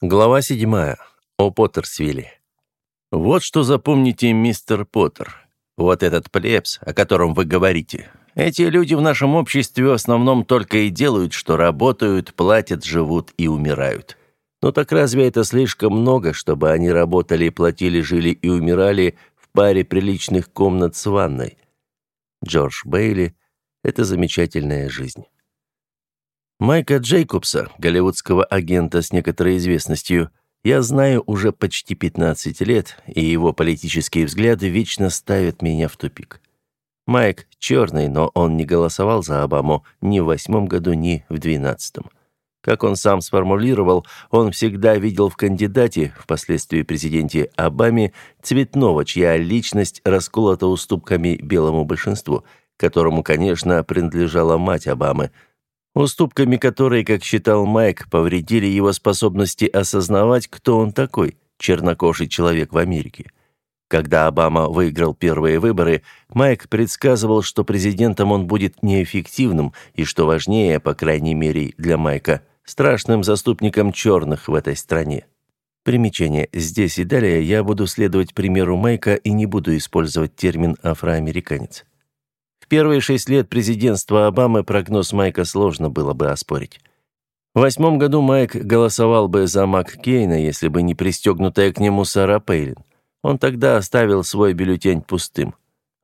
Глава седьмая. О Поттерсвилле. Вот что запомните, мистер Поттер. Вот этот плебс, о котором вы говорите. Эти люди в нашем обществе в основном только и делают, что работают, платят, живут и умирают. Но так разве это слишком много, чтобы они работали, платили, жили и умирали в паре приличных комнат с ванной? Джордж Бейли «Это замечательная жизнь». Майка Джейкобса, голливудского агента с некоторой известностью, я знаю уже почти 15 лет, и его политические взгляды вечно ставят меня в тупик. Майк черный, но он не голосовал за Обаму ни в восьмом году, ни в двенадцатом. Как он сам сформулировал, он всегда видел в кандидате, впоследствии президенте Обаме, цветного, чья личность расколота уступками белому большинству, которому, конечно, принадлежала мать Обамы – уступками которой, как считал Майк, повредили его способности осознавать, кто он такой, чернокожий человек в Америке. Когда Обама выиграл первые выборы, Майк предсказывал, что президентом он будет неэффективным и, что важнее, по крайней мере для Майка, страшным заступником черных в этой стране. Примечание. Здесь и далее я буду следовать примеру Майка и не буду использовать термин «афроамериканец» первые шесть лет президентства Обамы прогноз Майка сложно было бы оспорить. В восьмом году Майк голосовал бы за Маккейна, если бы не пристегнутая к нему Сара Пейлин. Он тогда оставил свой бюллетень пустым.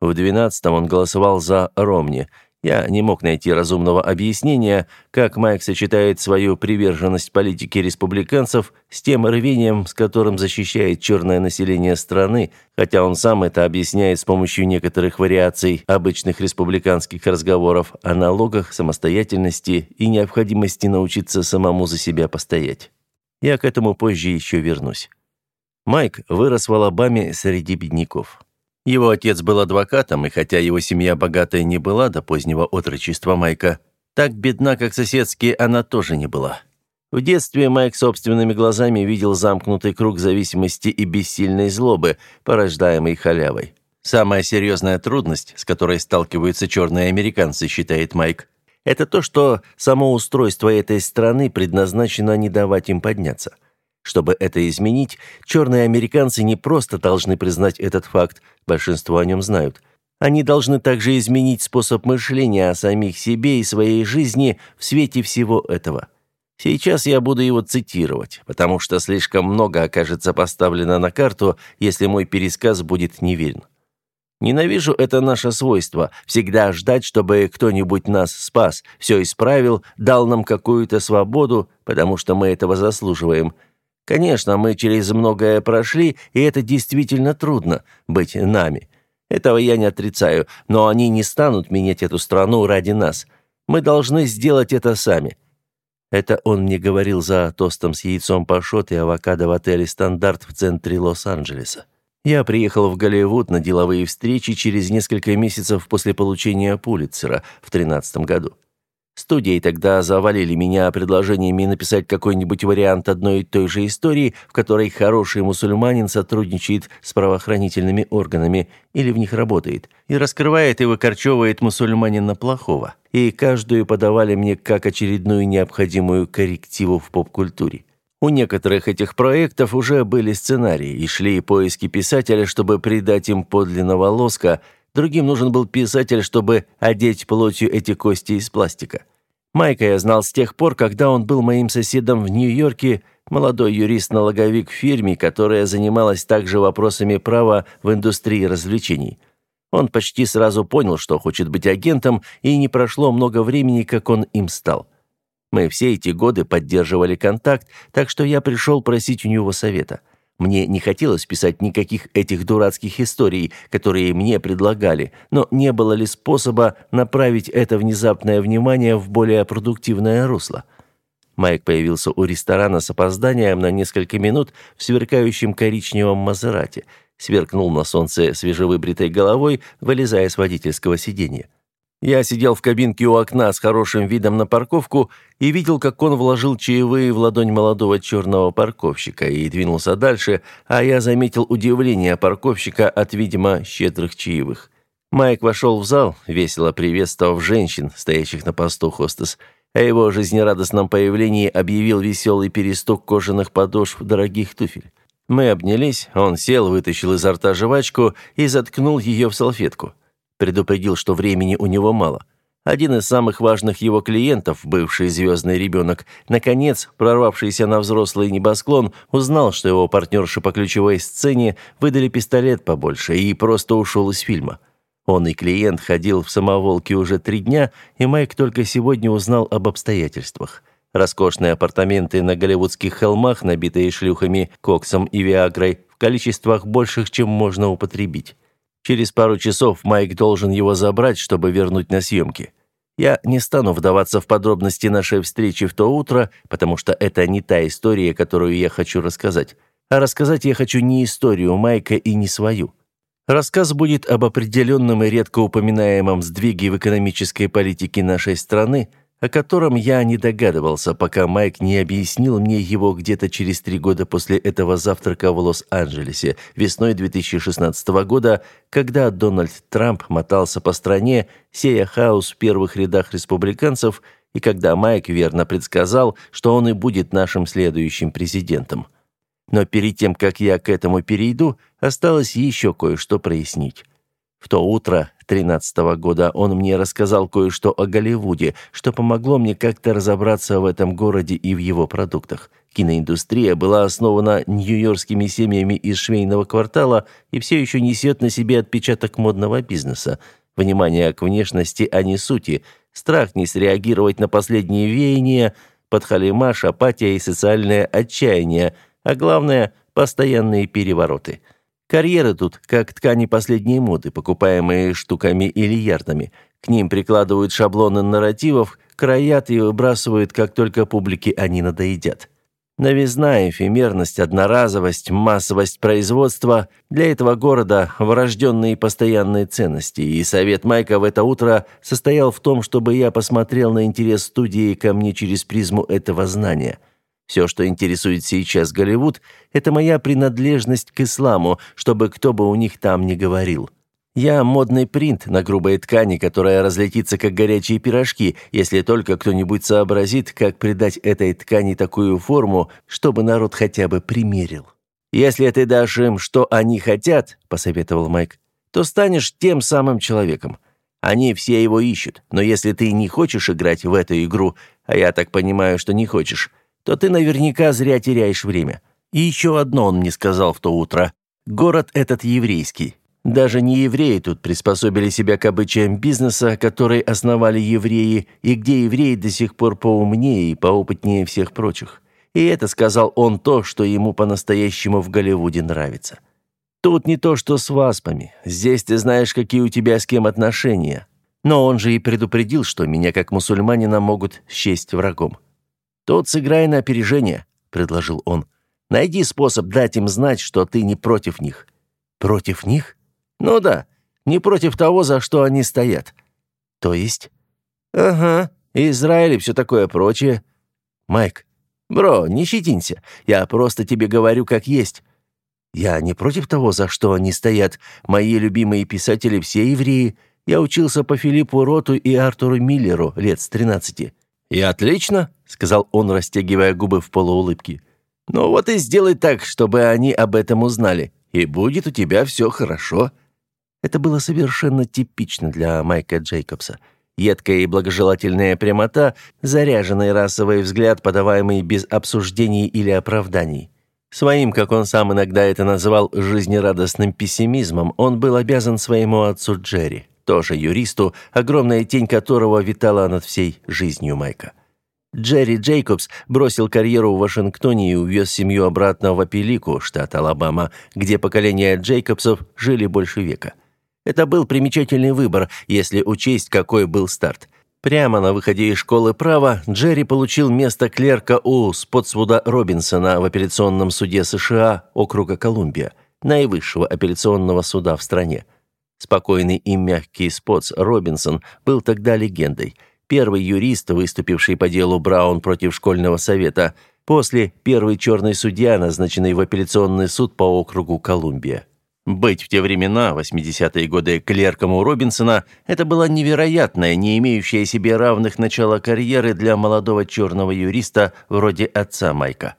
В двенадцатом он голосовал за Ромни – я не мог найти разумного объяснения, как Майк сочетает свою приверженность политике республиканцев с тем рвением, с которым защищает черное население страны, хотя он сам это объясняет с помощью некоторых вариаций обычных республиканских разговоров о налогах, самостоятельности и необходимости научиться самому за себя постоять. Я к этому позже еще вернусь. Майк вырос в Алабаме среди бедняков. Его отец был адвокатом, и хотя его семья богатая не была до позднего отрочества Майка, так бедна, как соседские, она тоже не была. В детстве Майк собственными глазами видел замкнутый круг зависимости и бессильной злобы, порождаемой халявой. Самая серьезная трудность, с которой сталкиваются черные американцы, считает Майк, это то, что само устройство этой страны предназначено не давать им подняться. Чтобы это изменить, черные американцы не просто должны признать этот факт, большинство о нем знают. Они должны также изменить способ мышления о самих себе и своей жизни в свете всего этого. Сейчас я буду его цитировать, потому что слишком много окажется поставлено на карту, если мой пересказ будет неверен. Ненавижу это наше свойство – всегда ждать, чтобы кто-нибудь нас спас, все исправил, дал нам какую-то свободу, потому что мы этого заслуживаем – Конечно, мы через многое прошли, и это действительно трудно – быть нами. Этого я не отрицаю, но они не станут менять эту страну ради нас. Мы должны сделать это сами». Это он мне говорил за тостом с яйцом пашот и авокадо в отеле «Стандарт» в центре Лос-Анджелеса. Я приехал в Голливуд на деловые встречи через несколько месяцев после получения Пулитцера в 13 году. Студии тогда завалили меня предложениями написать какой-нибудь вариант одной и той же истории, в которой хороший мусульманин сотрудничает с правоохранительными органами или в них работает, и раскрывает и выкорчевывает мусульманина плохого. И каждую подавали мне как очередную необходимую коррективу в поп-культуре. У некоторых этих проектов уже были сценарии, и шли поиски писателя, чтобы придать им подлинного лоска – Другим нужен был писатель, чтобы одеть плотью эти кости из пластика. Майка я знал с тех пор, когда он был моим соседом в Нью-Йорке, молодой юрист-налоговик в фирме, которая занималась также вопросами права в индустрии развлечений. Он почти сразу понял, что хочет быть агентом, и не прошло много времени, как он им стал. Мы все эти годы поддерживали контакт, так что я пришел просить у него совета – мне не хотелось писать никаких этих дурацких историй, которые мне предлагали, но не было ли способа направить это внезапное внимание в более продуктивное русло? Майк появился у ресторана с опозданием на несколько минут в сверкающем коричневом Мазерате, сверкнул на солнце свежевыбритой головой, вылезая с водительского сиденья. Я сидел в кабинке у окна с хорошим видом на парковку и видел, как он вложил чаевые в ладонь молодого черного парковщика и двинулся дальше, а я заметил удивление парковщика от, видимо, щедрых чаевых. Майк вошел в зал, весело приветствовав женщин, стоящих на посту хостес. О его жизнерадостном появлении объявил веселый перестук кожаных подошв дорогих туфель. Мы обнялись, он сел, вытащил изо рта жвачку и заткнул ее в салфетку. Предупредил, что времени у него мало. Один из самых важных его клиентов, бывший звездный ребенок, наконец, прорвавшийся на взрослый небосклон, узнал, что его партнерши по ключевой сцене выдали пистолет побольше и просто ушел из фильма. Он и клиент ходил в самоволке уже три дня, и Майк только сегодня узнал об обстоятельствах. Роскошные апартаменты на голливудских холмах, набитые шлюхами, коксом и виагрой, в количествах больших, чем можно употребить. Через пару часов Майк должен его забрать, чтобы вернуть на съемки. Я не стану вдаваться в подробности нашей встречи в то утро, потому что это не та история, которую я хочу рассказать. А рассказать я хочу не историю Майка и не свою. Рассказ будет об определенном и редко упоминаемом сдвиге в экономической политике нашей страны, о котором я не догадывался, пока Майк не объяснил мне его где-то через три года после этого завтрака в Лос-Анджелесе, весной 2016 года, когда Дональд Трамп мотался по стране, сея хаос в первых рядах республиканцев, и когда Майк верно предсказал, что он и будет нашим следующим президентом. Но перед тем, как я к этому перейду, осталось еще кое-что прояснить. В то утро 13 -го года он мне рассказал кое-что о Голливуде, что помогло мне как-то разобраться в этом городе и в его продуктах. Киноиндустрия была основана нью-йоркскими семьями из швейного квартала и все еще несет на себе отпечаток модного бизнеса. Внимание к внешности, а не сути, страх не среагировать на последние веяния, подхалимаш, апатия и социальное отчаяние – а главное – постоянные перевороты. Карьеры тут как ткани последней моды, покупаемые штуками или ярдами. К ним прикладывают шаблоны нарративов, краят и выбрасывают, как только публике они надоедят. Новизна, эфемерность, одноразовость, массовость производства – для этого города врожденные постоянные ценности, и совет Майка в это утро состоял в том, чтобы я посмотрел на интерес студии ко мне через призму этого знания – все, что интересует сейчас Голливуд, это моя принадлежность к исламу, чтобы кто бы у них там ни говорил. Я модный принт на грубой ткани, которая разлетится как горячие пирожки, если только кто-нибудь сообразит, как придать этой ткани такую форму, чтобы народ хотя бы примерил. Если ты дашь им, что они хотят, посоветовал Майк, то станешь тем самым человеком. Они все его ищут, но если ты не хочешь играть в эту игру, а я так понимаю, что не хочешь, то ты наверняка зря теряешь время. И еще одно он мне сказал в то утро. Город этот еврейский. Даже не евреи тут приспособили себя к обычаям бизнеса, который основали евреи, и где евреи до сих пор поумнее и поопытнее всех прочих. И это сказал он то, что ему по-настоящему в Голливуде нравится. Тут не то, что с васпами. Здесь ты знаешь, какие у тебя с кем отношения. Но он же и предупредил, что меня как мусульманина могут счесть врагом. «Тут сыграй на опережение», — предложил он. «Найди способ дать им знать, что ты не против них». «Против них?» «Ну да, не против того, за что они стоят». «То есть?» «Ага, Израиль и все такое прочее». «Майк, бро, не щетинься, я просто тебе говорю как есть». «Я не против того, за что они стоят. Мои любимые писатели все евреи. Я учился по Филиппу Роту и Артуру Миллеру лет с тринадцати». «И отлично», — сказал он, растягивая губы в полуулыбке. «Ну вот и сделай так, чтобы они об этом узнали, и будет у тебя все хорошо». Это было совершенно типично для Майка Джейкобса. Едкая и благожелательная прямота, заряженный расовый взгляд, подаваемый без обсуждений или оправданий. Своим, как он сам иногда это называл, жизнерадостным пессимизмом, он был обязан своему отцу Джерри тоже юристу, огромная тень которого витала над всей жизнью Майка. Джерри Джейкобс бросил карьеру в Вашингтоне и увез семью обратно в Апелику, штат Алабама, где поколения Джейкобсов жили больше века. Это был примечательный выбор, если учесть, какой был старт. Прямо на выходе из школы права Джерри получил место клерка у Спотсвуда Робинсона в апелляционном суде США округа Колумбия, наивысшего апелляционного суда в стране. Спокойный и мягкий Спотс Робинсон был тогда легендой. Первый юрист, выступивший по делу Браун против школьного совета. После первый черный судья, назначенный в апелляционный суд по округу Колумбия. Быть в те времена, 80-е годы, клерком у Робинсона – это была невероятная, не имеющая себе равных начала карьеры для молодого черного юриста вроде отца Майка.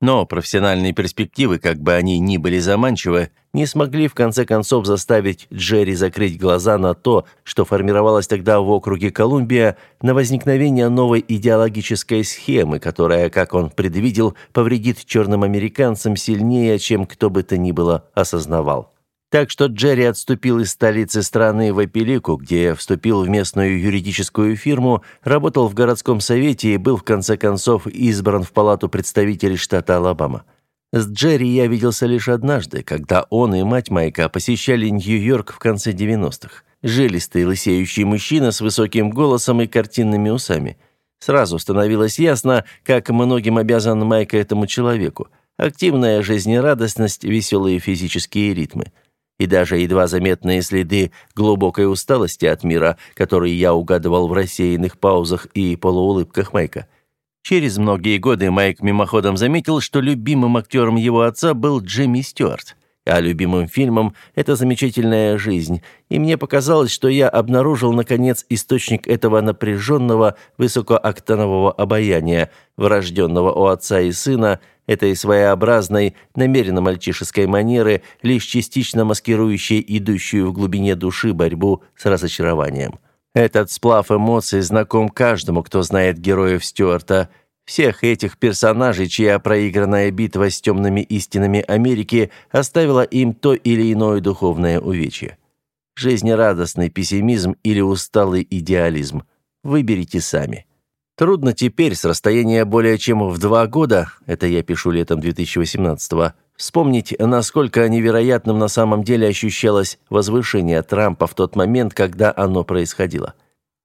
Но профессиональные перспективы, как бы они ни были заманчивы, не смогли в конце концов заставить Джерри закрыть глаза на то, что формировалось тогда в округе Колумбия, на возникновение новой идеологической схемы, которая, как он предвидел, повредит черным американцам сильнее, чем кто бы то ни было осознавал. Так что Джерри отступил из столицы страны в Эпилику, где вступил в местную юридическую фирму, работал в городском совете и был в конце концов избран в палату представителей штата Алабама. С Джерри я виделся лишь однажды, когда он и мать Майка посещали Нью-Йорк в конце 90-х. Жилистый лысеющий мужчина с высоким голосом и картинными усами. Сразу становилось ясно, как многим обязан Майка этому человеку. Активная жизнерадостность, веселые физические ритмы – и даже едва заметные следы глубокой усталости от мира, которые я угадывал в рассеянных паузах и полуулыбках Майка. Через многие годы Майк мимоходом заметил, что любимым актером его отца был Джимми Стюарт, а любимым фильмом «Это замечательная жизнь», и мне показалось, что я обнаружил, наконец, источник этого напряженного высокооктанового обаяния, врожденного у отца и сына, этой своеобразной, намеренно мальчишеской манеры, лишь частично маскирующей идущую в глубине души борьбу с разочарованием. Этот сплав эмоций знаком каждому, кто знает героев Стюарта, всех этих персонажей, чья проигранная битва с темными истинами Америки оставила им то или иное духовное увечье. Жизнерадостный пессимизм или усталый идеализм. Выберите сами. Трудно теперь, с расстояния более чем в два года, это я пишу летом 2018-го, вспомнить, насколько невероятным на самом деле ощущалось возвышение Трампа в тот момент, когда оно происходило.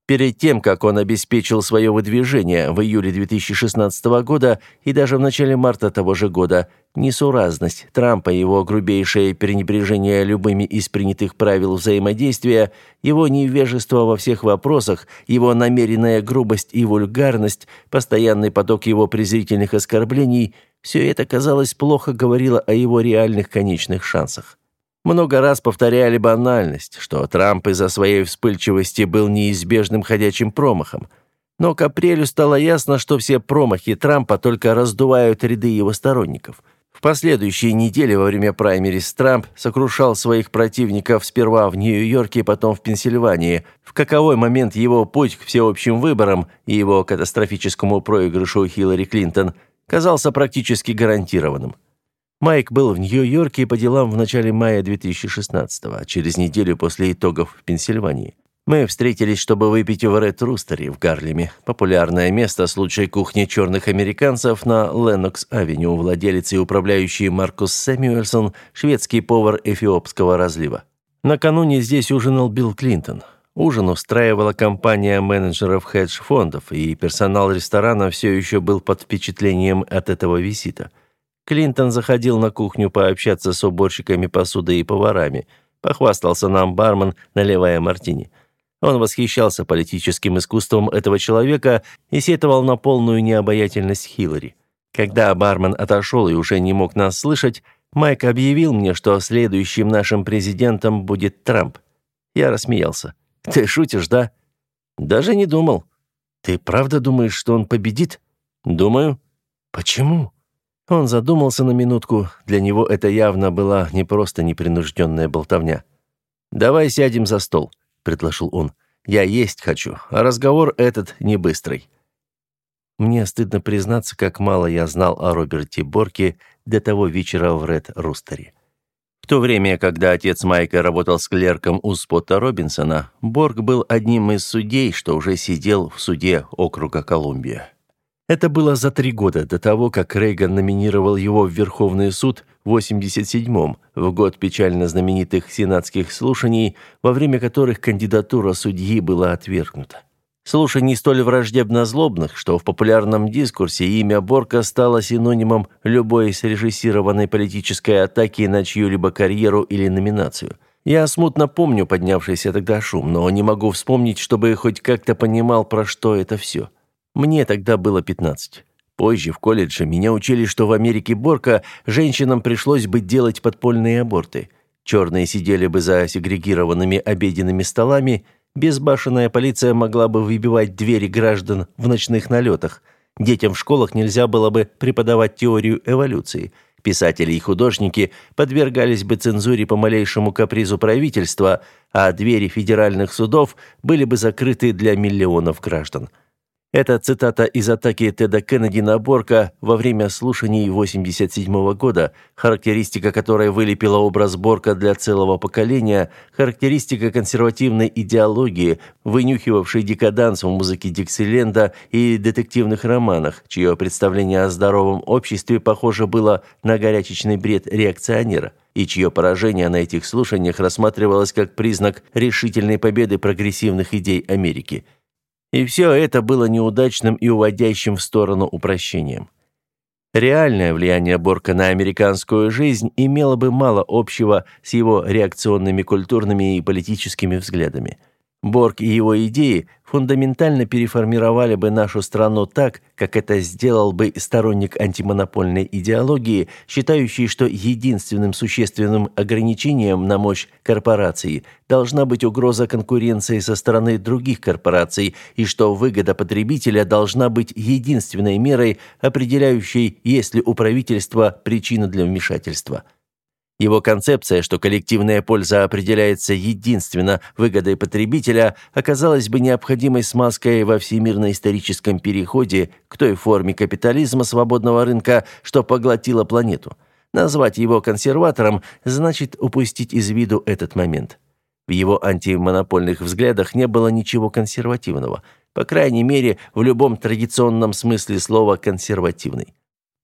Перед тем, как он обеспечил свое выдвижение в июле 2016 года и даже в начале марта того же года, несуразность Трампа его грубейшее пренебрежение любыми из принятых правил взаимодействия, его невежество во всех вопросах, его намеренная грубость и вульгарность, постоянный поток его презрительных оскорблений – все это, казалось, плохо говорило о его реальных конечных шансах. Много раз повторяли банальность, что Трамп из-за своей вспыльчивости был неизбежным ходячим промахом. Но к апрелю стало ясно, что все промахи Трампа только раздувают ряды его сторонников. В последующие недели во время праймерис Трамп сокрушал своих противников сперва в Нью-Йорке, потом в Пенсильвании. В каковой момент его путь к всеобщим выборам и его катастрофическому проигрышу Хиллари Клинтон казался практически гарантированным. Майк был в Нью-Йорке по делам в начале мая 2016-го, а через неделю после итогов в Пенсильвании. Мы встретились, чтобы выпить в Ред Рустере в Гарлеме, популярное место с лучшей кухней черных американцев на Леннокс-авеню, владелец и управляющий Маркус Сэмюэлсон, шведский повар эфиопского разлива. Накануне здесь ужинал Билл Клинтон. Ужин устраивала компания менеджеров хедж-фондов, и персонал ресторана все еще был под впечатлением от этого визита – Клинтон заходил на кухню пообщаться с уборщиками посуды и поварами. Похвастался нам бармен, наливая мартини. Он восхищался политическим искусством этого человека и сетовал на полную необаятельность Хиллари. Когда бармен отошел и уже не мог нас слышать, Майк объявил мне, что следующим нашим президентом будет Трамп. Я рассмеялся. «Ты шутишь, да?» «Даже не думал». «Ты правда думаешь, что он победит?» «Думаю». «Почему?» Он задумался на минутку. Для него это явно была не просто непринужденная болтовня. «Давай сядем за стол», — предложил он. «Я есть хочу, а разговор этот не быстрый». Мне стыдно признаться, как мало я знал о Роберте Борке до того вечера в Ред Рустере. В то время, когда отец Майка работал с клерком у Спота Робинсона, Борг был одним из судей, что уже сидел в суде округа Колумбия. Это было за три года до того, как Рейган номинировал его в Верховный суд в 87-м, в год печально знаменитых сенатских слушаний, во время которых кандидатура судьи была отвергнута. Слушаний столь враждебно-злобных, что в популярном дискурсе имя Борка стало синонимом любой срежиссированной политической атаки на чью-либо карьеру или номинацию. Я смутно помню поднявшийся тогда шум, но не могу вспомнить, чтобы хоть как-то понимал, про что это все. Мне тогда было 15. Позже в колледже меня учили, что в Америке Борка женщинам пришлось бы делать подпольные аборты. Черные сидели бы за сегрегированными обеденными столами, безбашенная полиция могла бы выбивать двери граждан в ночных налетах. Детям в школах нельзя было бы преподавать теорию эволюции. Писатели и художники подвергались бы цензуре по малейшему капризу правительства, а двери федеральных судов были бы закрыты для миллионов граждан. Это цитата из атаки Теда Кеннеди на Борка во время слушаний 87 года, характеристика которой вылепила образ Борка для целого поколения, характеристика консервативной идеологии, вынюхивавшей декаданс в музыке Диксиленда и детективных романах, чье представление о здоровом обществе похоже было на горячечный бред реакционера и чье поражение на этих слушаниях рассматривалось как признак решительной победы прогрессивных идей Америки – и все это было неудачным и уводящим в сторону упрощением. Реальное влияние Борка на американскую жизнь имело бы мало общего с его реакционными культурными и политическими взглядами – Борг и его идеи фундаментально переформировали бы нашу страну так, как это сделал бы сторонник антимонопольной идеологии, считающий, что единственным существенным ограничением на мощь корпорации должна быть угроза конкуренции со стороны других корпораций и что выгода потребителя должна быть единственной мерой, определяющей, есть ли у правительства причина для вмешательства. Его концепция, что коллективная польза определяется единственно выгодой потребителя, оказалась бы необходимой смазкой во всемирно-историческом переходе к той форме капитализма свободного рынка, что поглотила планету. Назвать его консерватором значит упустить из виду этот момент. В его антимонопольных взглядах не было ничего консервативного, по крайней мере, в любом традиционном смысле слова «консервативный».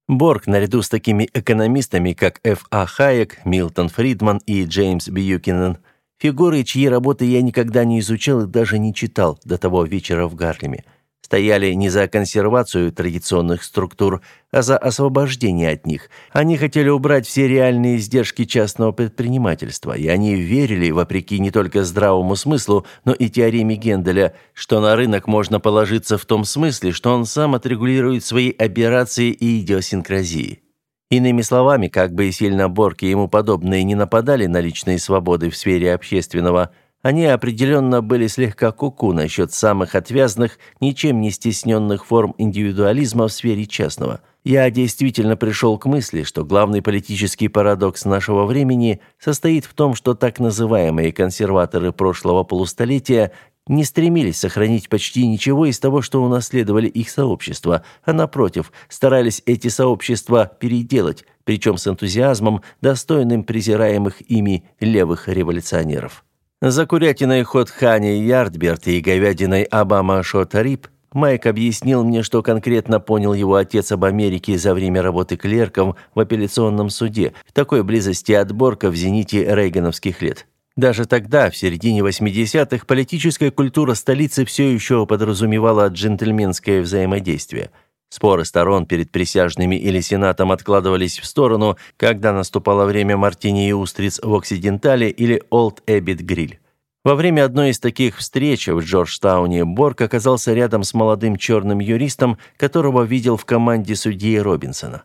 Борг, наряду с такими экономистами, как Ф. А. Хайек, Милтон Фридман и Джеймс Бьюкинен, фигуры, чьи работы я никогда не изучал и даже не читал до того вечера в Гарлеме – стояли не за консервацию традиционных структур, а за освобождение от них. Они хотели убрать все реальные издержки частного предпринимательства, и они верили, вопреки не только здравому смыслу, но и теореме Генделя, что на рынок можно положиться в том смысле, что он сам отрегулирует свои операции и идиосинкразии. Иными словами, как бы и сильно Борки ему подобные не нападали на личные свободы в сфере общественного – они определенно были слегка куку насчет самых отвязных, ничем не стесненных форм индивидуализма в сфере частного. Я действительно пришел к мысли, что главный политический парадокс нашего времени состоит в том, что так называемые консерваторы прошлого полустолетия не стремились сохранить почти ничего из того, что унаследовали их сообщества, а напротив, старались эти сообщества переделать, причем с энтузиазмом, достойным презираемых ими левых революционеров. За курятиной ход Хани Ярдберт и говядиной Обама Шотарип Майк объяснил мне, что конкретно понял его отец об Америке за время работы клерком в апелляционном суде, в такой близости от Борка в зените рейгановских лет. Даже тогда, в середине 80-х, политическая культура столицы все еще подразумевала джентльменское взаимодействие – Споры сторон перед присяжными или сенатом откладывались в сторону, когда наступало время мартини и устриц в Оксидентале или Олд Эббит Гриль. Во время одной из таких встреч в Джорджтауне Борг оказался рядом с молодым черным юристом, которого видел в команде судьи Робинсона.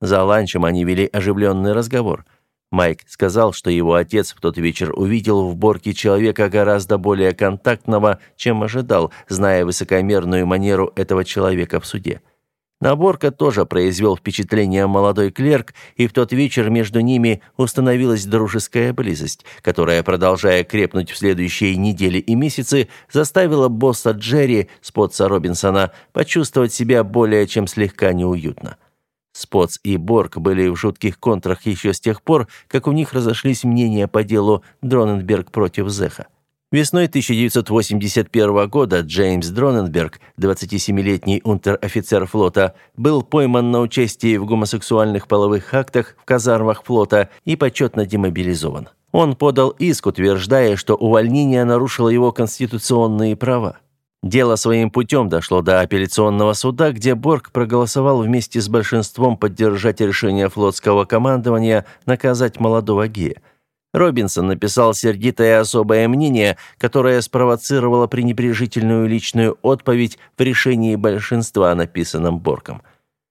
За ланчем они вели оживленный разговор. Майк сказал, что его отец в тот вечер увидел в Борке человека гораздо более контактного, чем ожидал, зная высокомерную манеру этого человека в суде. Наборка тоже произвел впечатление молодой клерк, и в тот вечер между ними установилась дружеская близость, которая, продолжая крепнуть в следующие недели и месяцы, заставила босса Джерри, Спотса Робинсона, почувствовать себя более чем слегка неуютно. Спотс и Борг были в жутких контрах еще с тех пор, как у них разошлись мнения по делу Дроненберг против Зеха. Весной 1981 года Джеймс Дроненберг, 27-летний унтер-офицер флота, был пойман на участии в гомосексуальных половых актах в казармах флота и почетно демобилизован. Он подал иск, утверждая, что увольнение нарушило его конституционные права. Дело своим путем дошло до апелляционного суда, где Борг проголосовал вместе с большинством поддержать решение флотского командования наказать молодого гея. Робинсон написал сердитое особое мнение, которое спровоцировало пренебрежительную личную отповедь в решении большинства, написанном Борком.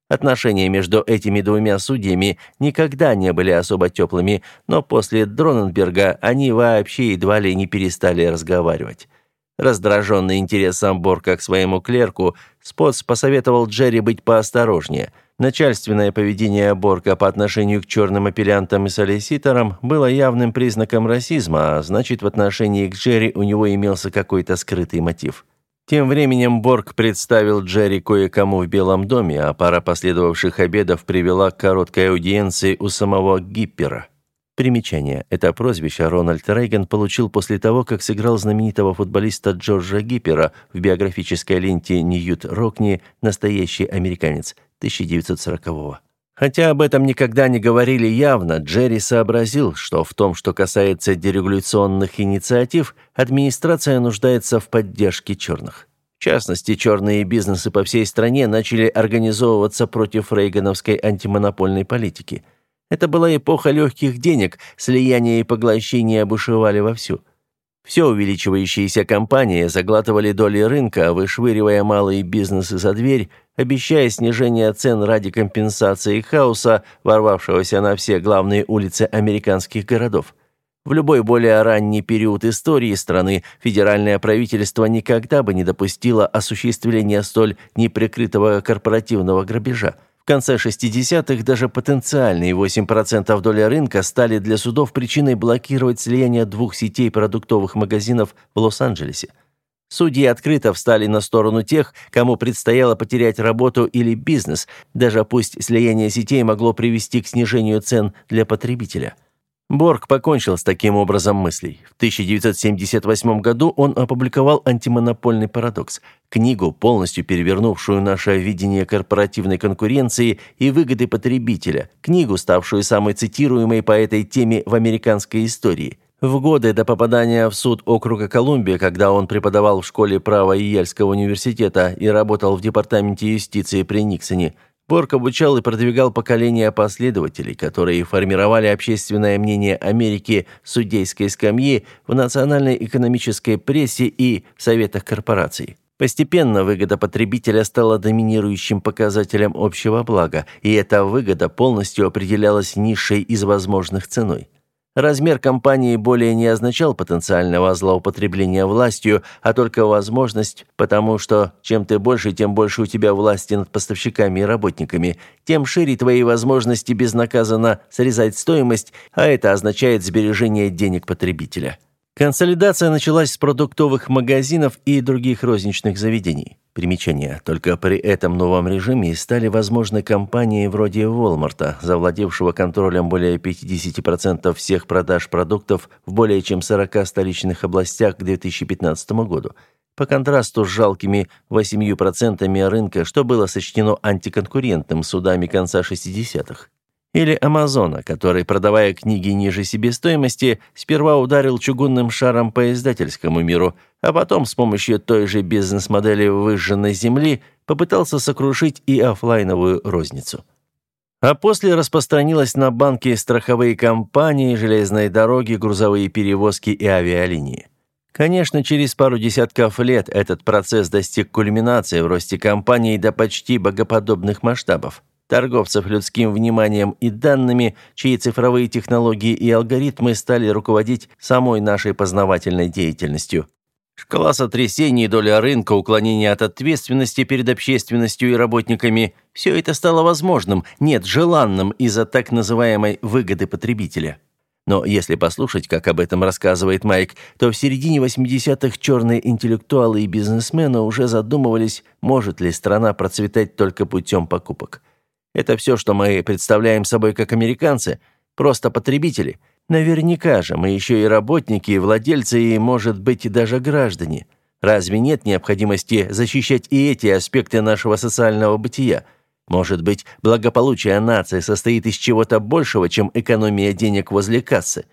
Отношения между этими двумя судьями никогда не были особо теплыми, но после Дроненберга они вообще едва ли не перестали разговаривать. Раздраженный интересом Борка к своему клерку, Спотс посоветовал Джерри быть поосторожнее. Начальственное поведение Борка по отношению к черным апеллянтам и солиситорам было явным признаком расизма, а значит, в отношении к Джерри у него имелся какой-то скрытый мотив. Тем временем Борг представил Джерри кое-кому в Белом доме, а пара последовавших обедов привела к короткой аудиенции у самого Гиппера. Примечание. Это прозвище Рональд Рейган получил после того, как сыграл знаменитого футболиста Джорджа Гиппера в биографической ленте Ньют Рокни «Настоящий американец» 1940-го. Хотя об этом никогда не говорили явно, Джерри сообразил, что в том, что касается дерегуляционных инициатив, администрация нуждается в поддержке черных. В частности, черные бизнесы по всей стране начали организовываться против рейгановской антимонопольной политики. Это была эпоха легких денег, слияния и поглощения бушевали вовсю. Все увеличивающиеся компании заглатывали доли рынка, вышвыривая малые бизнесы за дверь, обещая снижение цен ради компенсации хаоса, ворвавшегося на все главные улицы американских городов. В любой более ранний период истории страны федеральное правительство никогда бы не допустило осуществления столь неприкрытого корпоративного грабежа. В конце 60-х даже потенциальные 8% доли рынка стали для судов причиной блокировать слияние двух сетей продуктовых магазинов в Лос-Анджелесе. Судьи открыто встали на сторону тех, кому предстояло потерять работу или бизнес, даже пусть слияние сетей могло привести к снижению цен для потребителя – Борг покончил с таким образом мыслей. В 1978 году он опубликовал «Антимонопольный парадокс», книгу, полностью перевернувшую наше видение корпоративной конкуренции и выгоды потребителя, книгу, ставшую самой цитируемой по этой теме в американской истории. В годы до попадания в суд округа Колумбия, когда он преподавал в школе права Йельского университета и работал в департаменте юстиции при Никсоне, Борг обучал и продвигал поколения последователей, которые формировали общественное мнение Америки судейской скамьи в национальной экономической прессе и советах корпораций. Постепенно выгода потребителя стала доминирующим показателем общего блага, и эта выгода полностью определялась низшей из возможных ценой. Размер компании более не означал потенциального злоупотребления властью, а только возможность, потому что чем ты больше, тем больше у тебя власти над поставщиками и работниками, тем шире твои возможности безнаказанно срезать стоимость, а это означает сбережение денег потребителя. Консолидация началась с продуктовых магазинов и других розничных заведений. Примечание. Только при этом новом режиме стали возможны компании вроде Walmart, завладевшего контролем более 50% всех продаж продуктов в более чем 40 столичных областях к 2015 году. По контрасту с жалкими 8% рынка, что было сочтено антиконкурентным судами конца 60-х. Или Амазона, который, продавая книги ниже себестоимости, сперва ударил чугунным шаром по издательскому миру, а потом с помощью той же бизнес-модели выжженной земли попытался сокрушить и офлайновую розницу. А после распространилась на банки, страховые компании, железные дороги, грузовые перевозки и авиалинии. Конечно, через пару десятков лет этот процесс достиг кульминации в росте компаний до почти богоподобных масштабов торговцев людским вниманием и данными, чьи цифровые технологии и алгоритмы стали руководить самой нашей познавательной деятельностью. Шкала сотрясений, доля рынка, уклонение от ответственности перед общественностью и работниками – все это стало возможным, нет, желанным из-за так называемой выгоды потребителя. Но если послушать, как об этом рассказывает Майк, то в середине 80-х черные интеллектуалы и бизнесмены уже задумывались, может ли страна процветать только путем покупок. Это все, что мы представляем собой как американцы, просто потребители. Наверняка же мы еще и работники, и владельцы, и, может быть, даже граждане. Разве нет необходимости защищать и эти аспекты нашего социального бытия? Может быть, благополучие нации состоит из чего-то большего, чем экономия денег возле кассы?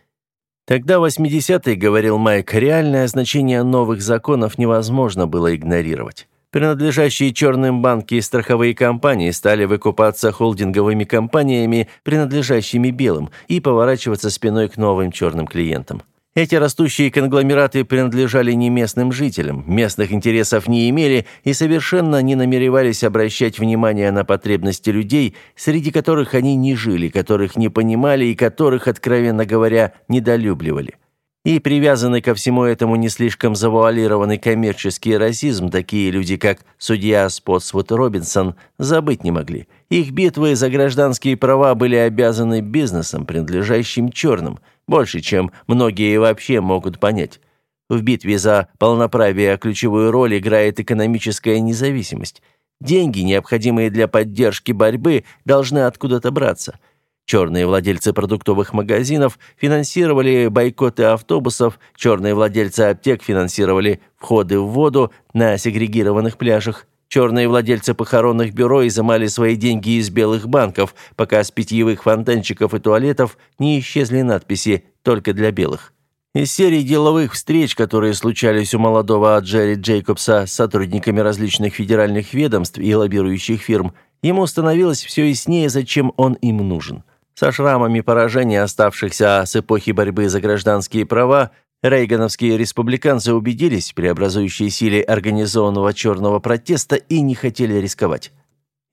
Тогда, в 80-е, говорил Майк, реальное значение новых законов невозможно было игнорировать. Принадлежащие черным банки и страховые компании стали выкупаться холдинговыми компаниями, принадлежащими белым, и поворачиваться спиной к новым черным клиентам. Эти растущие конгломераты принадлежали не местным жителям, местных интересов не имели и совершенно не намеревались обращать внимание на потребности людей, среди которых они не жили, которых не понимали и которых, откровенно говоря, недолюбливали. И привязанный ко всему этому не слишком завуалированный коммерческий расизм, такие люди, как судья Спотсвуд Робинсон, забыть не могли. Их битвы за гражданские права были обязаны бизнесом, принадлежащим черным – больше, чем многие вообще могут понять. В битве за полноправие ключевую роль играет экономическая независимость. Деньги, необходимые для поддержки борьбы, должны откуда-то браться. Черные владельцы продуктовых магазинов финансировали бойкоты автобусов, черные владельцы аптек финансировали входы в воду на сегрегированных пляжах. Черные владельцы похоронных бюро изымали свои деньги из белых банков, пока с питьевых фонтанчиков и туалетов не исчезли надписи «Только для белых». Из серии деловых встреч, которые случались у молодого Джерри Джейкобса с сотрудниками различных федеральных ведомств и лоббирующих фирм, ему становилось все яснее, зачем он им нужен. Со шрамами поражения, оставшихся с эпохи борьбы за гражданские права, Рейгановские республиканцы убедились в преобразующей силе организованного черного протеста и не хотели рисковать.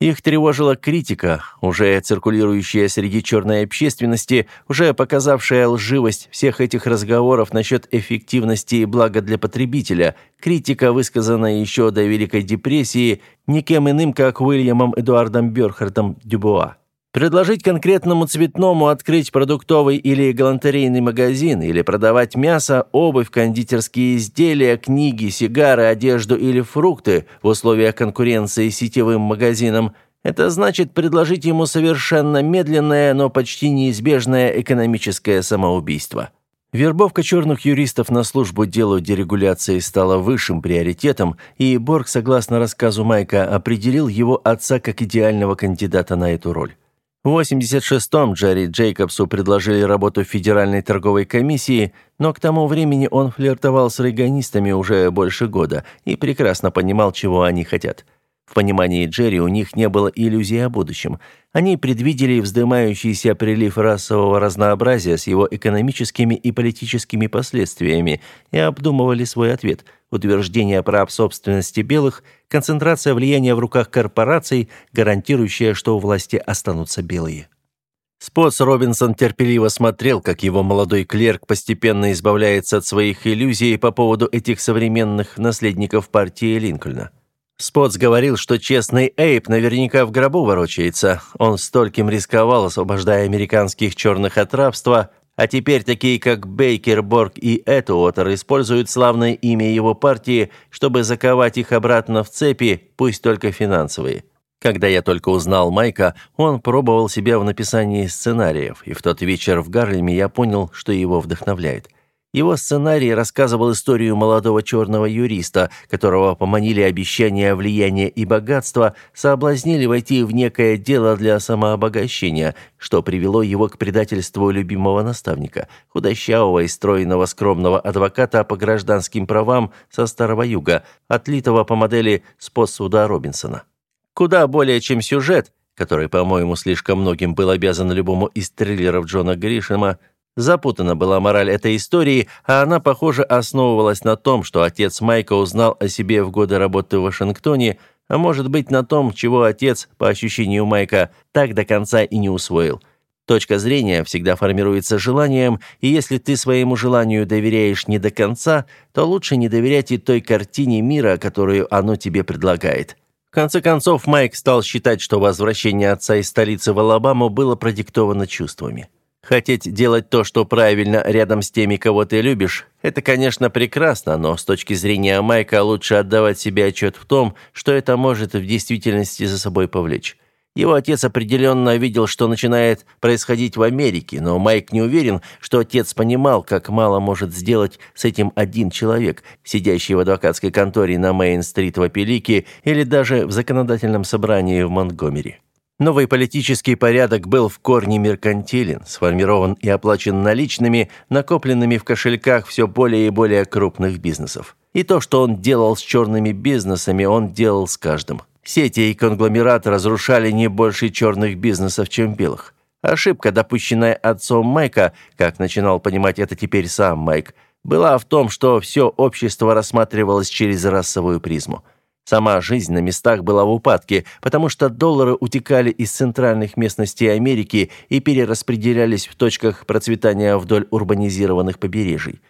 Их тревожила критика, уже циркулирующая среди черной общественности, уже показавшая лживость всех этих разговоров насчет эффективности и блага для потребителя, критика, высказанная еще до Великой депрессии никем иным, как Уильямом Эдуардом Бёрхардом Дюбуа. Предложить конкретному цветному открыть продуктовый или галантерейный магазин или продавать мясо, обувь, кондитерские изделия, книги, сигары, одежду или фрукты в условиях конкуренции с сетевым магазином – это значит предложить ему совершенно медленное, но почти неизбежное экономическое самоубийство. Вербовка черных юристов на службу делу дерегуляции стала высшим приоритетом, и Борг, согласно рассказу Майка, определил его отца как идеального кандидата на эту роль. В 86-м Джерри Джейкобсу предложили работу в Федеральной торговой комиссии, но к тому времени он флиртовал с рейганистами уже больше года и прекрасно понимал, чего они хотят – в понимании Джерри у них не было иллюзий о будущем. Они предвидели вздымающийся прилив расового разнообразия с его экономическими и политическими последствиями и обдумывали свой ответ. Утверждение прав собственности белых, концентрация влияния в руках корпораций, гарантирующая, что у власти останутся белые. Спотс Робинсон терпеливо смотрел, как его молодой клерк постепенно избавляется от своих иллюзий по поводу этих современных наследников партии Линкольна. Спотс говорил, что честный Эйп наверняка в гробу ворочается. Он стольким рисковал, освобождая американских черных от рабства, а теперь такие, как Бейкер, Борг и Этуотер, используют славное имя его партии, чтобы заковать их обратно в цепи, пусть только финансовые. Когда я только узнал Майка, он пробовал себя в написании сценариев, и в тот вечер в Гарлеме я понял, что его вдохновляет – его сценарий рассказывал историю молодого черного юриста, которого поманили обещания влияния и богатства, соблазнили войти в некое дело для самообогащения, что привело его к предательству любимого наставника, худощавого и стройного скромного адвоката по гражданским правам со Старого Юга, отлитого по модели Спотсуда Робинсона. Куда более чем сюжет, который, по-моему, слишком многим был обязан любому из триллеров Джона Гришема, Запутана была мораль этой истории, а она, похоже, основывалась на том, что отец Майка узнал о себе в годы работы в Вашингтоне, а может быть на том, чего отец, по ощущению Майка, так до конца и не усвоил. Точка зрения всегда формируется желанием, и если ты своему желанию доверяешь не до конца, то лучше не доверять и той картине мира, которую оно тебе предлагает. В конце концов, Майк стал считать, что возвращение отца из столицы в Алабаму было продиктовано чувствами. Хотеть делать то, что правильно рядом с теми, кого ты любишь, это, конечно, прекрасно, но с точки зрения Майка лучше отдавать себе отчет в том, что это может в действительности за собой повлечь. Его отец определенно видел, что начинает происходить в Америке, но Майк не уверен, что отец понимал, как мало может сделать с этим один человек, сидящий в адвокатской конторе на Мейн-стрит в Апелике или даже в законодательном собрании в Монтгомери. Новый политический порядок был в корне меркантилен, сформирован и оплачен наличными, накопленными в кошельках все более и более крупных бизнесов. И то, что он делал с черными бизнесами, он делал с каждым. Сети и конгломераты разрушали не больше черных бизнесов, чем белых. Ошибка, допущенная отцом Майка, как начинал понимать это теперь сам Майк, была в том, что все общество рассматривалось через расовую призму. Сама жизнь на местах была в упадке, потому что доллары утекали из центральных местностей Америки и перераспределялись в точках процветания вдоль урбанизированных побережий.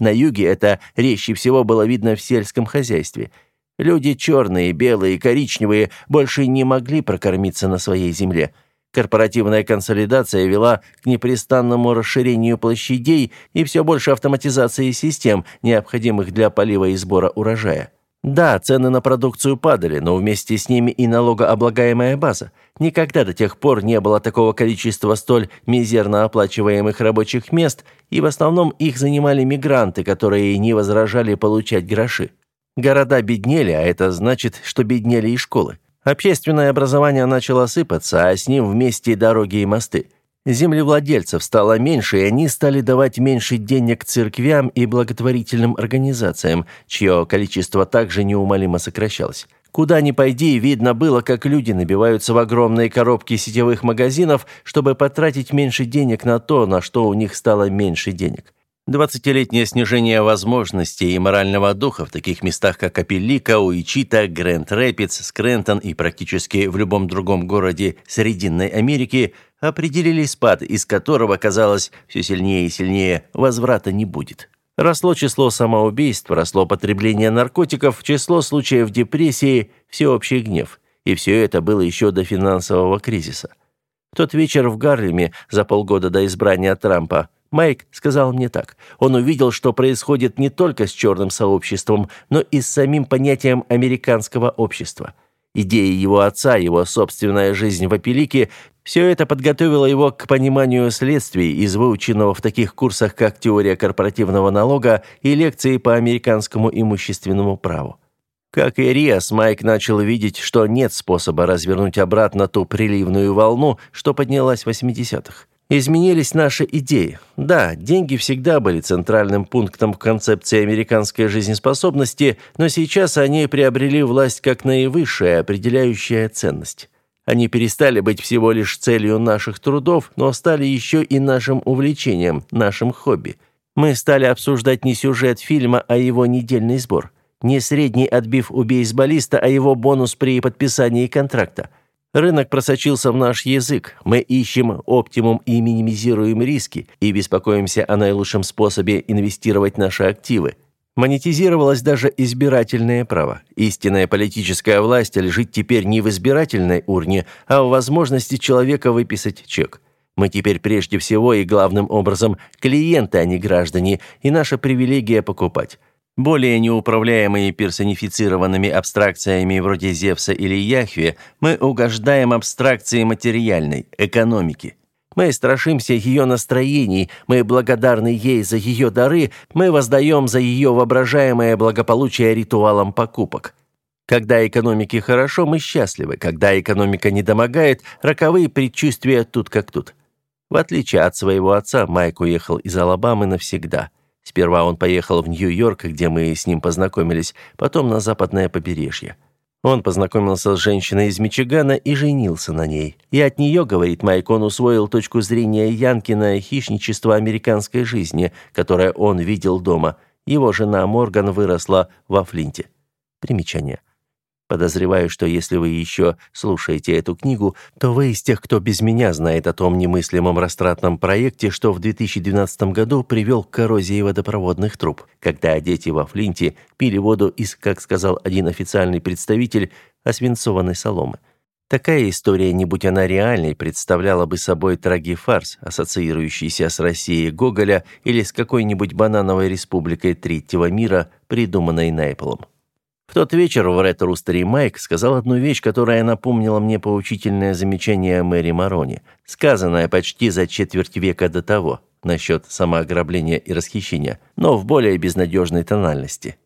На юге это резче всего было видно в сельском хозяйстве. Люди черные, белые, коричневые больше не могли прокормиться на своей земле – Корпоративная консолидация вела к непрестанному расширению площадей и все больше автоматизации систем, необходимых для полива и сбора урожая. Да, цены на продукцию падали, но вместе с ними и налогооблагаемая база. Никогда до тех пор не было такого количества столь мизерно оплачиваемых рабочих мест, и в основном их занимали мигранты, которые не возражали получать гроши. Города беднели, а это значит, что беднели и школы. Общественное образование начало сыпаться, а с ним вместе и дороги и мосты. Землевладельцев стало меньше, и они стали давать меньше денег церквям и благотворительным организациям, чье количество также неумолимо сокращалось. Куда ни пойди, видно было, как люди набиваются в огромные коробки сетевых магазинов, чтобы потратить меньше денег на то, на что у них стало меньше денег. Двадцатилетнее снижение возможностей и морального духа в таких местах, как Апеллика, Уичита, Грэнд-Рэпидс, Скрентон и практически в любом другом городе Срединной Америки определили спад, из которого, казалось, все сильнее и сильнее возврата не будет. Росло число самоубийств, росло потребление наркотиков, число случаев депрессии, всеобщий гнев. И все это было еще до финансового кризиса. В тот вечер в Гарлеме, за полгода до избрания Трампа, Майк сказал мне так. Он увидел, что происходит не только с черным сообществом, но и с самим понятием американского общества. Идеи его отца, его собственная жизнь в Апелике – все это подготовило его к пониманию следствий из выученного в таких курсах, как теория корпоративного налога и лекции по американскому имущественному праву. Как и Риас, Майк начал видеть, что нет способа развернуть обратно ту приливную волну, что поднялась в 80-х. Изменились наши идеи. Да, деньги всегда были центральным пунктом в концепции американской жизнеспособности, но сейчас они приобрели власть как наивысшая определяющая ценность. Они перестали быть всего лишь целью наших трудов, но стали еще и нашим увлечением, нашим хобби. Мы стали обсуждать не сюжет фильма, а его недельный сбор. Не средний отбив у бейсболиста, а его бонус при подписании контракта. Рынок просочился в наш язык. Мы ищем оптимум и минимизируем риски и беспокоимся о наилучшем способе инвестировать наши активы. Монетизировалось даже избирательное право. Истинная политическая власть лежит теперь не в избирательной урне, а в возможности человека выписать чек. Мы теперь прежде всего и главным образом клиенты, а не граждане, и наша привилегия покупать более неуправляемые персонифицированными абстракциями вроде Зевса или Яхве, мы угождаем абстракции материальной, экономики. Мы страшимся ее настроений, мы благодарны ей за ее дары, мы воздаем за ее воображаемое благополучие ритуалам покупок. Когда экономике хорошо, мы счастливы. Когда экономика не домогает, роковые предчувствия тут как тут. В отличие от своего отца, Майк уехал из Алабамы навсегда – Сперва он поехал в Нью-Йорк, где мы с ним познакомились, потом на западное побережье. Он познакомился с женщиной из Мичигана и женился на ней. И от нее, говорит Майк, он усвоил точку зрения Янки на хищничество американской жизни, которое он видел дома. Его жена Морган выросла во Флинте. Примечание. Подозреваю, что если вы еще слушаете эту книгу, то вы из тех, кто без меня знает о том немыслимом растратном проекте, что в 2012 году привел к коррозии водопроводных труб, когда дети во Флинте пили воду из, как сказал один официальный представитель, освинцованной соломы. Такая история, не будь она реальной, представляла бы собой трагифарс, ассоциирующийся с Россией Гоголя или с какой-нибудь банановой республикой третьего мира, придуманной Найплом. В тот вечер в Ред Рустере Майк сказал одну вещь, которая напомнила мне поучительное замечание Мэри Марони, сказанное почти за четверть века до того, насчет самоограбления и расхищения, но в более безнадежной тональности.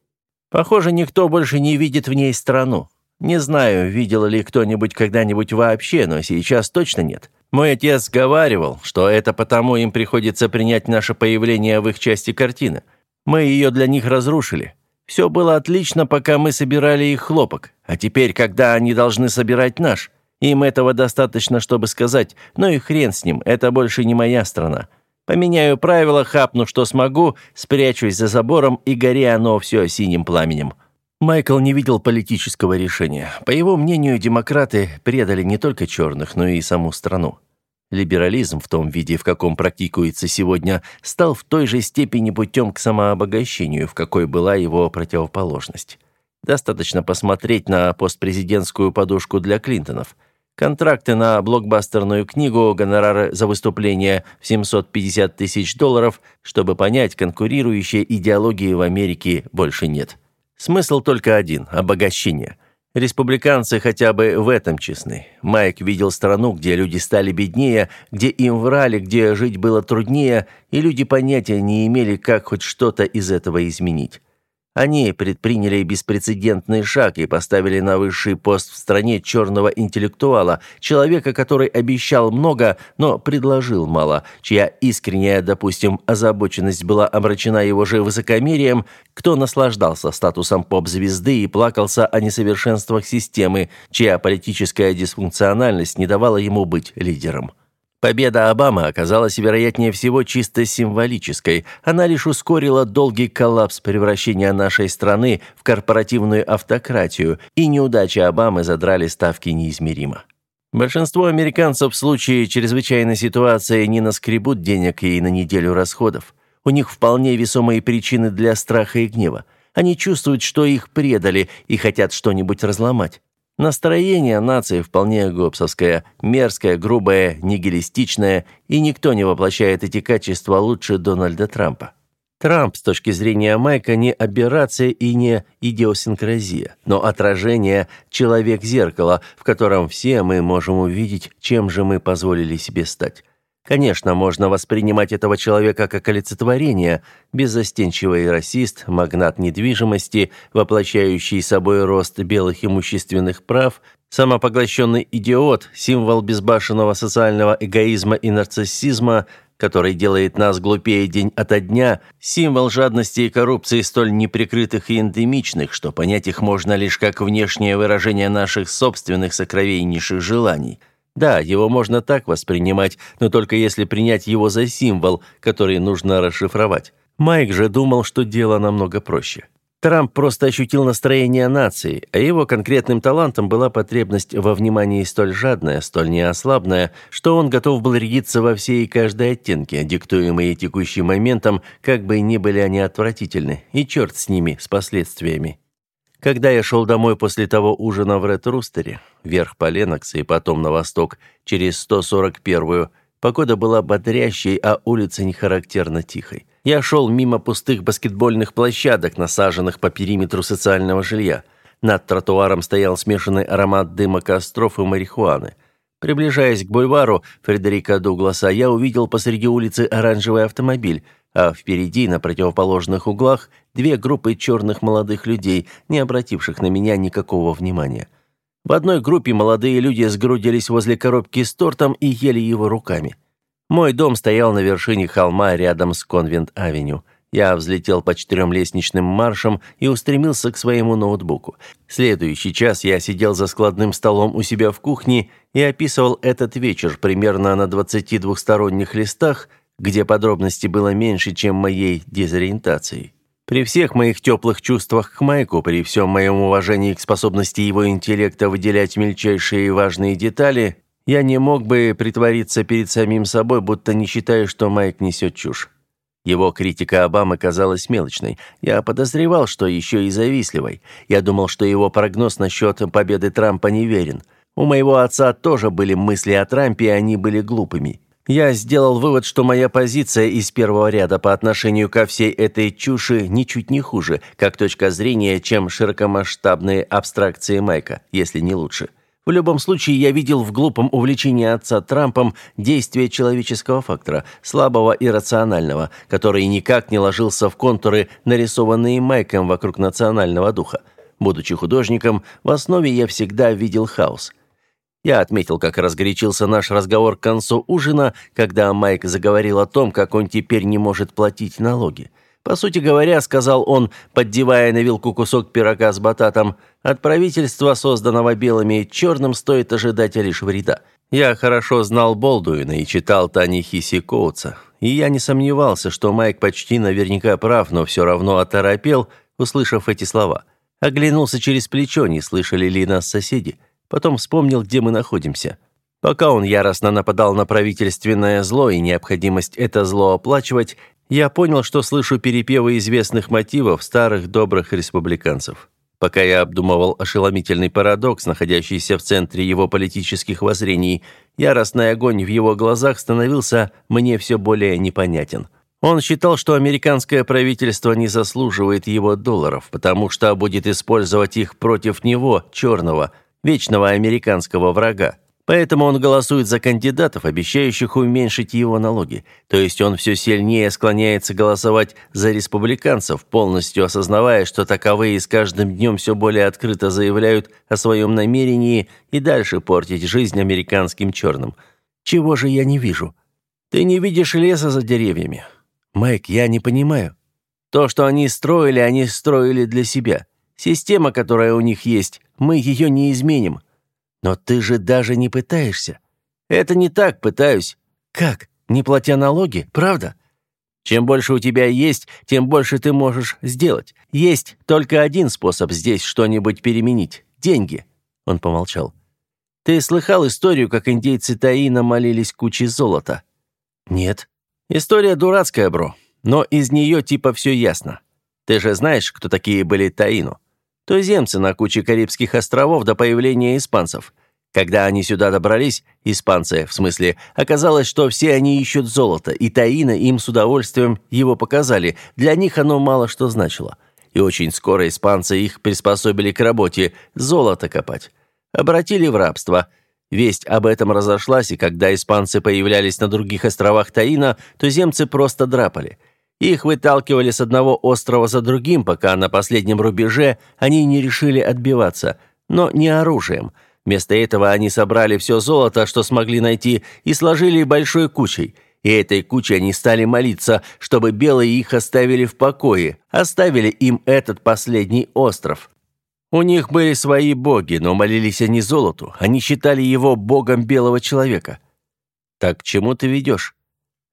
Похоже, никто больше не видит в ней страну. Не знаю, видел ли кто-нибудь когда-нибудь вообще, но сейчас точно нет. Мой отец говаривал, что это потому им приходится принять наше появление в их части картины. Мы ее для них разрушили. Все было отлично, пока мы собирали их хлопок. А теперь, когда они должны собирать наш, Им этого достаточно, чтобы сказать, ну и хрен с ним, это больше не моя страна. Поменяю правила, хапну, что смогу, спрячусь за забором, и гори оно все синим пламенем. Майкл не видел политического решения. По его мнению, демократы предали не только черных, но и саму страну. Либерализм в том виде, в каком практикуется сегодня, стал в той же степени путем к самообогащению, в какой была его противоположность. Достаточно посмотреть на постпрезидентскую подушку для Клинтонов. Контракты на блокбастерную книгу, гонорары за выступление в 750 тысяч долларов, чтобы понять, конкурирующей идеологии в Америке больше нет. Смысл только один – обогащение. Республиканцы хотя бы в этом честны. Майк видел страну, где люди стали беднее, где им врали, где жить было труднее, и люди понятия не имели, как хоть что-то из этого изменить. Они предприняли беспрецедентный шаг и поставили на высший пост в стране черного интеллектуала, человека, который обещал много, но предложил мало, чья искренняя, допустим, озабоченность была омрачена его же высокомерием, кто наслаждался статусом поп-звезды и плакался о несовершенствах системы, чья политическая дисфункциональность не давала ему быть лидером. Победа Обамы оказалась, вероятнее всего, чисто символической. Она лишь ускорила долгий коллапс превращения нашей страны в корпоративную автократию, и неудачи Обамы задрали ставки неизмеримо. Большинство американцев в случае чрезвычайной ситуации не наскребут денег и на неделю расходов. У них вполне весомые причины для страха и гнева. Они чувствуют, что их предали и хотят что-нибудь разломать. Настроение нации вполне гопсовское, мерзкое, грубое, нигилистичное, и никто не воплощает эти качества лучше Дональда Трампа. Трамп, с точки зрения Майка, не аберрация и не идиосинкразия, но отражение человек-зеркало, в котором все мы можем увидеть, чем же мы позволили себе стать. Конечно, можно воспринимать этого человека как олицетворение, беззастенчивый расист, магнат недвижимости, воплощающий собой рост белых имущественных прав, самопоглощенный идиот, символ безбашенного социального эгоизма и нарциссизма, который делает нас глупее день ото дня, символ жадности и коррупции столь неприкрытых и эндемичных, что понять их можно лишь как внешнее выражение наших собственных сокровеннейших желаний – да, его можно так воспринимать, но только если принять его за символ, который нужно расшифровать. Майк же думал, что дело намного проще. Трамп просто ощутил настроение нации, а его конкретным талантом была потребность во внимании столь жадная, столь неослабная, что он готов был рядиться во все и каждой оттенке, диктуемые текущим моментом, как бы ни были они отвратительны, и черт с ними, с последствиями. Когда я шел домой после того ужина в Ред-Рустере, вверх по Ленокс и потом на восток, через 141-ю, погода была бодрящей, а улица нехарактерно тихой. Я шел мимо пустых баскетбольных площадок, насаженных по периметру социального жилья. Над тротуаром стоял смешанный аромат дыма костров и марихуаны. Приближаясь к бульвару Фредерика Дугласа, я увидел посреди улицы оранжевый автомобиль – а впереди, на противоположных углах, две группы черных молодых людей, не обративших на меня никакого внимания. В одной группе молодые люди сгрудились возле коробки с тортом и ели его руками. Мой дом стоял на вершине холма рядом с Конвент-авеню. Я взлетел по четырем лестничным маршам и устремился к своему ноутбуку. Следующий час я сидел за складным столом у себя в кухне и описывал этот вечер примерно на 22-сторонних листах – где подробностей было меньше, чем моей дезориентации. При всех моих теплых чувствах к Майку, при всем моем уважении к способности его интеллекта выделять мельчайшие и важные детали, я не мог бы притвориться перед самим собой, будто не считаю, что Майк несет чушь. Его критика Обамы казалась мелочной. Я подозревал, что еще и завистливой. Я думал, что его прогноз насчет победы Трампа неверен. У моего отца тоже были мысли о Трампе, и они были глупыми. Я сделал вывод, что моя позиция из первого ряда по отношению ко всей этой чуши ничуть не хуже, как точка зрения, чем широкомасштабные абстракции Майка, если не лучше. В любом случае, я видел в глупом увлечении отца Трампом действие человеческого фактора, слабого и рационального, который никак не ложился в контуры, нарисованные Майком вокруг национального духа. Будучи художником, в основе я всегда видел хаос – я отметил, как разгорячился наш разговор к концу ужина, когда Майк заговорил о том, как он теперь не может платить налоги. По сути говоря, сказал он, поддевая на вилку кусок пирога с бататом, от правительства, созданного белыми, черным стоит ожидать лишь вреда. Я хорошо знал Болдуина и читал Тани Хиси Коутса, и я не сомневался, что Майк почти наверняка прав, но все равно оторопел, услышав эти слова. Оглянулся через плечо, не слышали ли нас соседи. Потом вспомнил, где мы находимся. Пока он яростно нападал на правительственное зло и необходимость это зло оплачивать, я понял, что слышу перепевы известных мотивов старых добрых республиканцев. Пока я обдумывал ошеломительный парадокс, находящийся в центре его политических воззрений, яростный огонь в его глазах становился мне все более непонятен. Он считал, что американское правительство не заслуживает его долларов, потому что будет использовать их против него, черного, вечного американского врага. Поэтому он голосует за кандидатов, обещающих уменьшить его налоги. То есть он все сильнее склоняется голосовать за республиканцев, полностью осознавая, что таковые с каждым днем все более открыто заявляют о своем намерении и дальше портить жизнь американским черным. Чего же я не вижу? Ты не видишь леса за деревьями. Майк, я не понимаю. То, что они строили, они строили для себя. Система, которая у них есть, мы ее не изменим. Но ты же даже не пытаешься. Это не так, пытаюсь. Как? Не платя налоги, правда? Чем больше у тебя есть, тем больше ты можешь сделать. Есть только один способ здесь что-нибудь переменить деньги. Он помолчал. Ты слыхал историю, как индейцы Таина молились куче золота? Нет. История дурацкая, бро, но из нее типа все ясно. Ты же знаешь, кто такие были Таину? Туземцы на куче Карибских островов до появления испанцев. Когда они сюда добрались, испанцы, в смысле, оказалось, что все они ищут золото, и Таина им с удовольствием его показали. Для них оно мало что значило. И очень скоро испанцы их приспособили к работе золото копать. Обратили в рабство. Весть об этом разошлась, и когда испанцы появлялись на других островах Таина, туземцы просто драпали – их выталкивали с одного острова за другим, пока на последнем рубеже они не решили отбиваться, но не оружием. Вместо этого они собрали все золото, что смогли найти, и сложили большой кучей. И этой кучей они стали молиться, чтобы белые их оставили в покое, оставили им этот последний остров. У них были свои боги, но молились они золоту. Они считали его богом белого человека. Так к чему ты ведешь?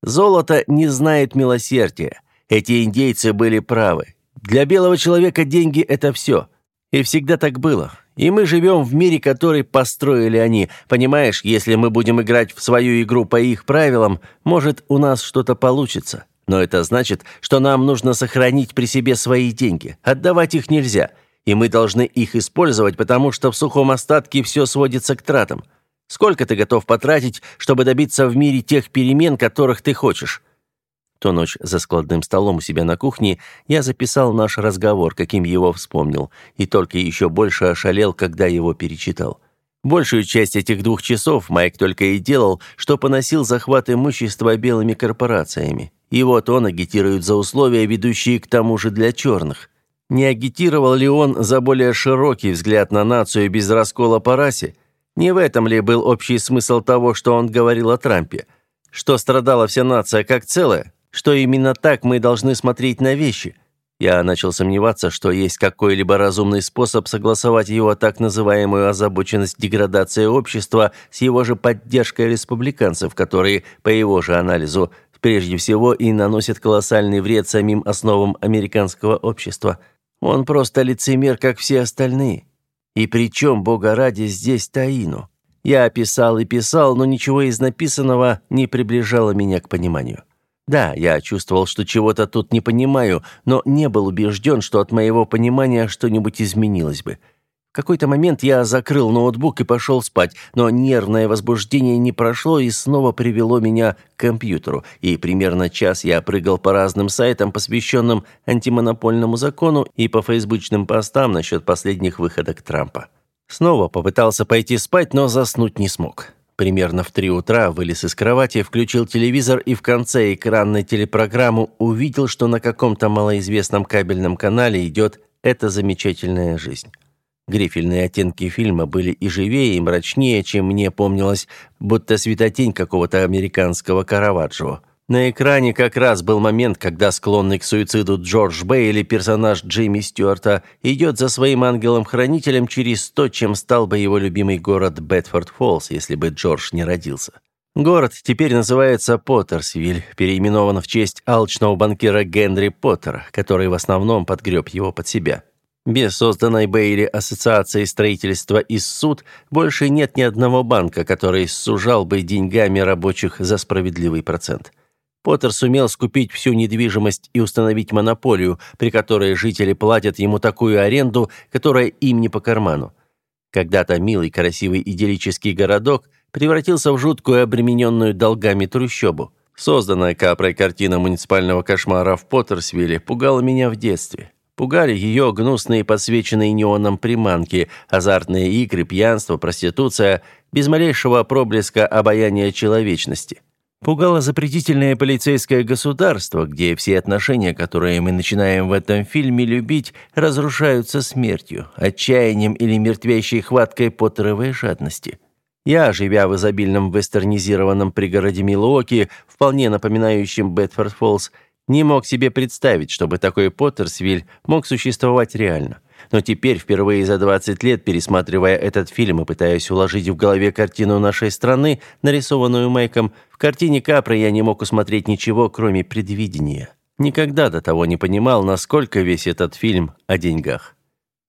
Золото не знает милосердия. Эти индейцы были правы. Для белого человека деньги – это все. И всегда так было. И мы живем в мире, который построили они. Понимаешь, если мы будем играть в свою игру по их правилам, может, у нас что-то получится. Но это значит, что нам нужно сохранить при себе свои деньги. Отдавать их нельзя. И мы должны их использовать, потому что в сухом остатке все сводится к тратам. Сколько ты готов потратить, чтобы добиться в мире тех перемен, которых ты хочешь?» Ту ночь за складным столом у себя на кухне я записал наш разговор, каким его вспомнил, и только еще больше ошалел, когда его перечитал. Большую часть этих двух часов Майк только и делал, что поносил захват имущества белыми корпорациями. И вот он агитирует за условия, ведущие к тому же для черных. Не агитировал ли он за более широкий взгляд на нацию без раскола по расе? Не в этом ли был общий смысл того, что он говорил о Трампе? Что страдала вся нация как целое? Что именно так мы должны смотреть на вещи? Я начал сомневаться, что есть какой-либо разумный способ согласовать его так называемую озабоченность деградации общества с его же поддержкой республиканцев, которые, по его же анализу, прежде всего и наносят колоссальный вред самим основам американского общества. Он просто лицемер, как все остальные. И причем, бога ради, здесь Таину? Я писал и писал, но ничего из написанного не приближало меня к пониманию. Да, я чувствовал, что чего-то тут не понимаю, но не был убежден, что от моего понимания что-нибудь изменилось бы. Какой-то момент я закрыл ноутбук и пошел спать, но нервное возбуждение не прошло и снова привело меня к компьютеру, и примерно час я прыгал по разным сайтам, посвященным антимонопольному закону, и по фейсбучным постам насчет последних выходок Трампа. Снова попытался пойти спать, но заснуть не смог. Примерно в три утра вылез из кровати, включил телевизор и в конце экранной телепрограммы увидел, что на каком-то малоизвестном кабельном канале идет «Эта замечательная жизнь». Грифельные оттенки фильма были и живее, и мрачнее, чем мне помнилось, будто светотень какого-то американского Караваджо. На экране как раз был момент, когда склонный к суициду Джордж Бейли, персонаж Джейми Стюарта, идет за своим ангелом-хранителем через то, чем стал бы его любимый город Бетфорд-Фоллс, если бы Джордж не родился. Город теперь называется Поттерсвиль, переименован в честь алчного банкира Генри Поттера, который в основном подгреб его под себя. Без созданной Бейли Ассоциации строительства и суд больше нет ни одного банка, который сужал бы деньгами рабочих за справедливый процент. Поттер сумел скупить всю недвижимость и установить монополию, при которой жители платят ему такую аренду, которая им не по карману. Когда-то милый, красивый, идиллический городок превратился в жуткую, обремененную долгами трущобу. Созданная Капрой картина муниципального кошмара в Поттерсвилле пугала меня в детстве. Пугали ее гнусные подсвеченные неоном приманки, азартные игры, пьянство, проституция, без малейшего проблеска обаяния человечности – Пугало запретительное полицейское государство, где все отношения, которые мы начинаем в этом фильме любить, разрушаются смертью, отчаянием или мертвящей хваткой поттеровой жадности. Я, живя в изобильном вестернизированном пригороде Милуоки, вполне напоминающем Бетфорд-Фоллс, не мог себе представить, чтобы такой Поттерсвиль мог существовать реально. Но теперь, впервые за 20 лет, пересматривая этот фильм и пытаясь уложить в голове картину нашей страны, нарисованную Майком, в картине Капра я не мог усмотреть ничего, кроме предвидения. Никогда до того не понимал, насколько весь этот фильм о деньгах.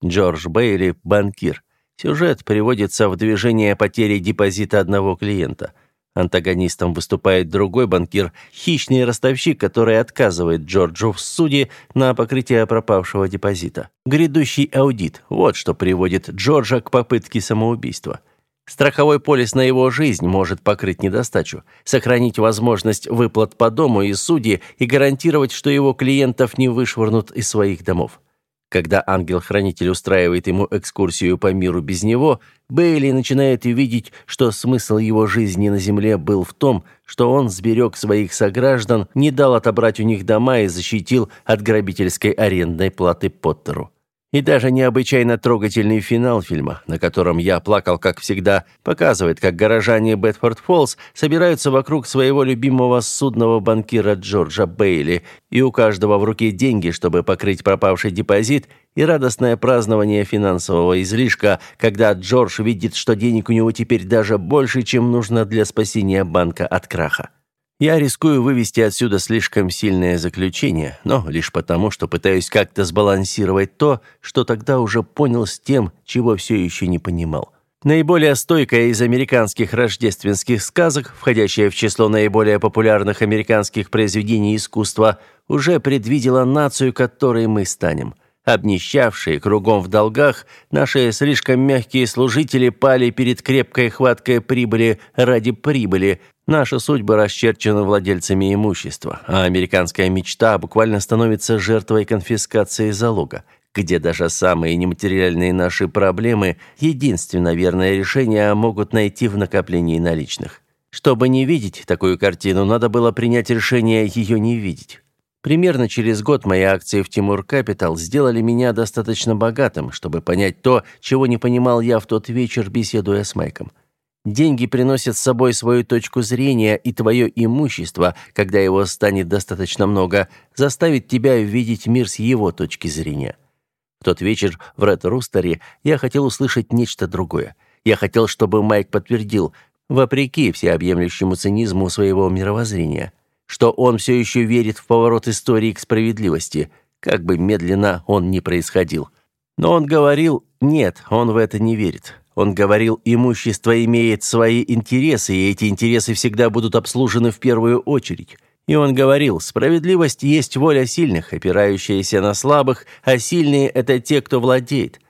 Джордж Бейли – банкир. Сюжет приводится в движение потери депозита одного клиента – Антагонистом выступает другой банкир, хищный ростовщик, который отказывает Джорджу в суде на покрытие пропавшего депозита. Грядущий аудит – вот что приводит Джорджа к попытке самоубийства. Страховой полис на его жизнь может покрыть недостачу, сохранить возможность выплат по дому и суде и гарантировать, что его клиентов не вышвырнут из своих домов. Когда ангел-хранитель устраивает ему экскурсию по миру без него, Бейли начинает видеть, что смысл его жизни на земле был в том, что он сберег своих сограждан, не дал отобрать у них дома и защитил от грабительской арендной платы Поттеру. И даже необычайно трогательный финал фильма, на котором я плакал, как всегда, показывает, как горожане Бетфорд-Фоллс собираются вокруг своего любимого судного банкира Джорджа Бейли, и у каждого в руке деньги, чтобы покрыть пропавший депозит, и радостное празднование финансового излишка, когда Джордж видит, что денег у него теперь даже больше, чем нужно для спасения банка от краха. Я рискую вывести отсюда слишком сильное заключение, но лишь потому, что пытаюсь как-то сбалансировать то, что тогда уже понял с тем, чего все еще не понимал. Наиболее стойкая из американских рождественских сказок, входящая в число наиболее популярных американских произведений искусства, уже предвидела нацию, которой мы станем. Обнищавшие, кругом в долгах, наши слишком мягкие служители пали перед крепкой хваткой прибыли ради прибыли, Наша судьба расчерчена владельцами имущества, а американская мечта буквально становится жертвой конфискации залога, где даже самые нематериальные наши проблемы единственно верное решение могут найти в накоплении наличных. Чтобы не видеть такую картину, надо было принять решение ее не видеть. Примерно через год мои акции в Тимур Капитал сделали меня достаточно богатым, чтобы понять то, чего не понимал я в тот вечер, беседуя с Майком. Деньги приносят с собой свою точку зрения, и твое имущество, когда его станет достаточно много, заставит тебя видеть мир с его точки зрения. В тот вечер в Ред Рустере я хотел услышать нечто другое. Я хотел, чтобы Майк подтвердил, вопреки всеобъемлющему цинизму своего мировоззрения, что он все еще верит в поворот истории к справедливости, как бы медленно он ни происходил. Но он говорил, нет, он в это не верит. Он говорил, имущество имеет свои интересы, и эти интересы всегда будут обслужены в первую очередь. И он говорил, справедливость есть воля сильных, опирающаяся на слабых, а сильные – это те, кто владеет.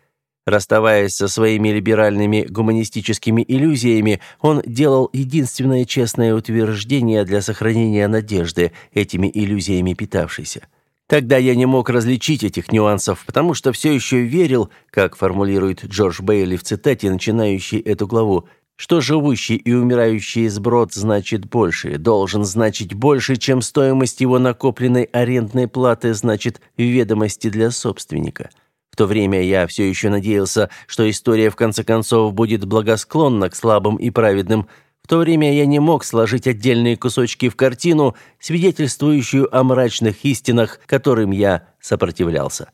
Расставаясь со своими либеральными гуманистическими иллюзиями, он делал единственное честное утверждение для сохранения надежды, этими иллюзиями питавшейся – Тогда я не мог различить этих нюансов, потому что все еще верил, как формулирует Джордж Бейли в цитате, начинающей эту главу, что живущий и умирающий сброд значит больше, должен значить больше, чем стоимость его накопленной арендной платы значит ведомости для собственника. В то время я все еще надеялся, что история в конце концов будет благосклонна к слабым и праведным, В то время я не мог сложить отдельные кусочки в картину, свидетельствующую о мрачных истинах, которым я сопротивлялся.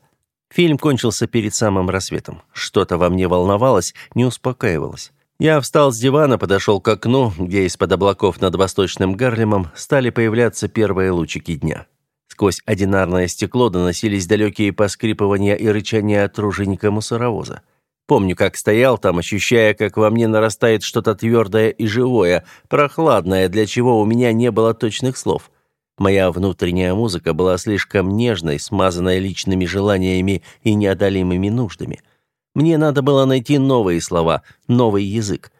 Фильм кончился перед самым рассветом. Что-то во мне волновалось, не успокаивалось. Я встал с дивана, подошел к окну, где из-под облаков над восточным Гарлемом стали появляться первые лучики дня. Сквозь одинарное стекло доносились далекие поскрипывания и рычания труженика мусоровоза. Помню, как стоял там, ощущая, как во мне нарастает что-то твердое и живое, прохладное, для чего у меня не было точных слов. Моя внутренняя музыка была слишком нежной, смазанной личными желаниями и неодолимыми нуждами. Мне надо было найти новые слова, новый язык,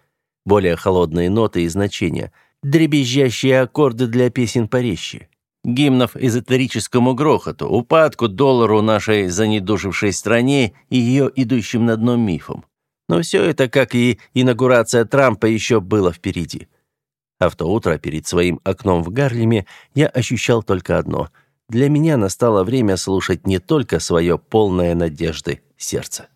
более холодные ноты и значения, дребезжащие аккорды для песен порезче гимнов эзотерическому грохоту, упадку доллару нашей занедужившей стране и ее идущим на дно мифам. Но все это, как и инаугурация Трампа, еще было впереди. А в то утро перед своим окном в Гарлеме я ощущал только одно. Для меня настало время слушать не только свое полное надежды сердце.